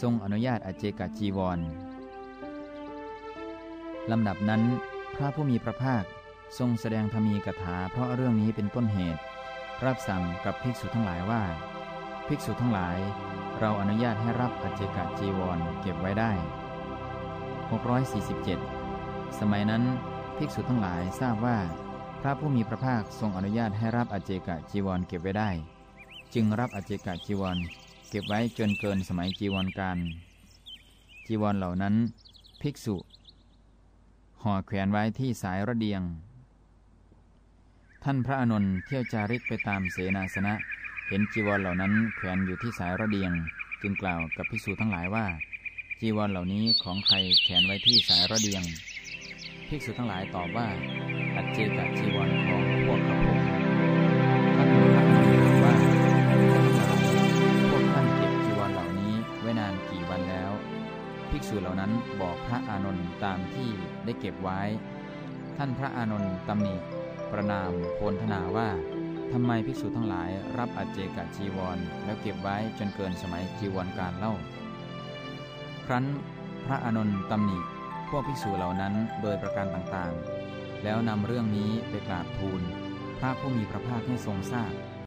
ทรงอนุญาตอเจกจีวรลำดับนั้น พระผู้มีพระภาคทรงแสดงธรรมีกถาเพราะเรื่องนี้เป็นต้นเหตุ รับสั่งกับภิกษุทั้งหลายว่า ภิกษุทั้งหลาย เราอนุญาตให้รับอเจกจีวรเก็บไว้ได้ 647 สมัยนั้นภิกษุทั้งหลายทราบว่า พระผู้มีพระภาคทรงอนุญาตให้รับอเจกจีวรเก็บไว้ได้ จึงรับอเจกจีวร เก็บไว้จนเกินสมัยจีวรการ จีวรเหล่านั้น ภิกษุ ห่อแขวนไว้ที่สายระเดียง ท่านพระอนุนเที่ยวจาริกไปตามเสนาสนะ เห็นจีวรเหล่านั้นแขวนอยู่ที่สายระเดียง จึงกล่าวกับภิกษุทั้งหลายว่า จีวรเหล่านี้ของใครแขวนไว้ที่สายระเดียง ภิกษุทั้งหลายตอบว่า อัจเจกจีวรของพวกข้าพ ภิกษุเหล่านั้นบอกพระอานนท์ตามที่ได้เก็บไว้ ท่านพระอานนท์ตำหนิประนามโพลธนาว่าทำไมภิกษุทั้งหลายรับอเจกจีวร แล้วเก็บไว้จนเกินสมัยจีวรการเล่า ครั้นพระอานนท์ตำหนิพวกภิกษุเหล่านั้นโดยประการต่างๆ แล้วนำเรื่องนี้ไปกราบทูล พระผู้มีพระภาคให้ทรงทราบ